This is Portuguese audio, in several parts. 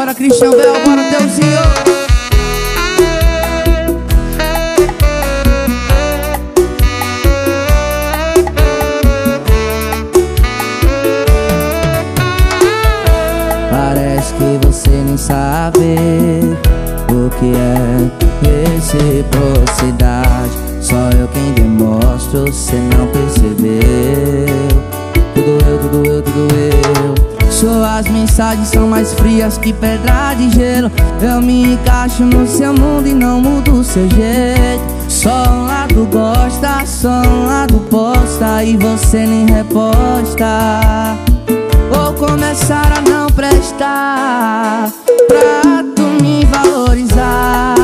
Bora Cristian Bel, bora Deusinho Parece que você nem sabe o que é reciprocidade. Só eu quem demonstro, você não percebeu. Tudo eu, tudo eu, tudo eu Suas mensagens são mais frias que pedra de gelo. Eu me encaixo no seu mundo e não mudo o seu jeito. Só um lado gosta, só um lado posta E você nem reposta. Vou começar a não prestar Pra tu me valorizar.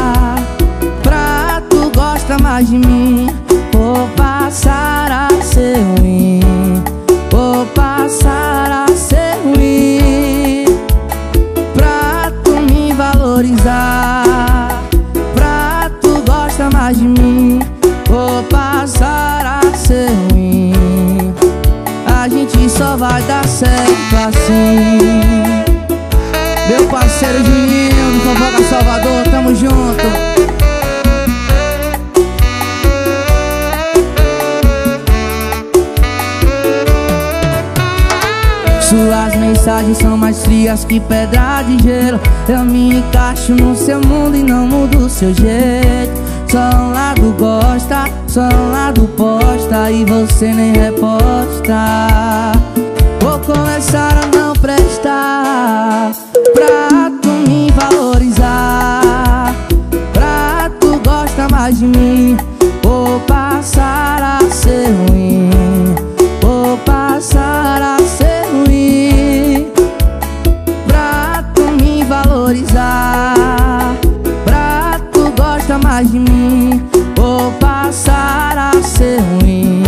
Pra tu gostar mais de mim Vou passar a valorizar. Pra tu gostar mais de mim Vou passar a ser ruim A gente só vai dar certo assim. Meu parceiro Juninho do Fofoca Salvador, tamo junto mensagens são mais frias que pedra de gelo. Eu me encaixo no seu mundo e não mudo o seu jeito. Só um lado gosta, só um lado posta E você nem reposta. Vou começar a não prestar Pra tu me valorizar. Pra tu gostar mais de mim mais de mim Vou passar a ser ruim.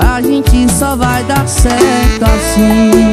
A gente só vai dar certo assim